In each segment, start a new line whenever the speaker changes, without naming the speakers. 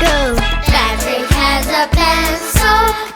go. Patrick has a pencil.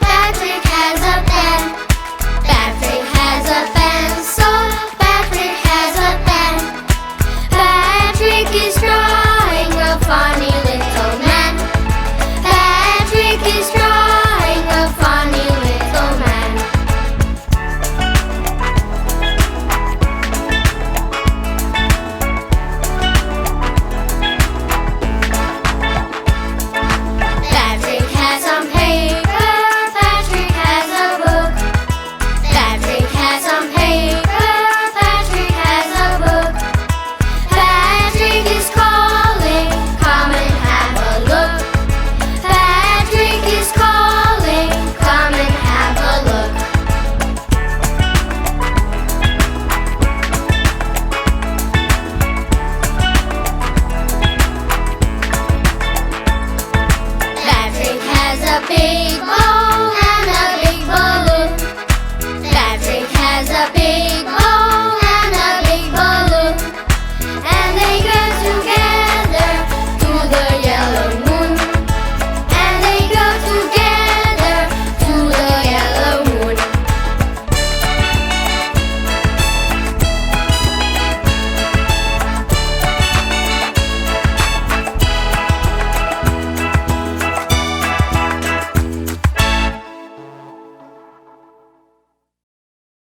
big ball and a big balloon. Patrick has a big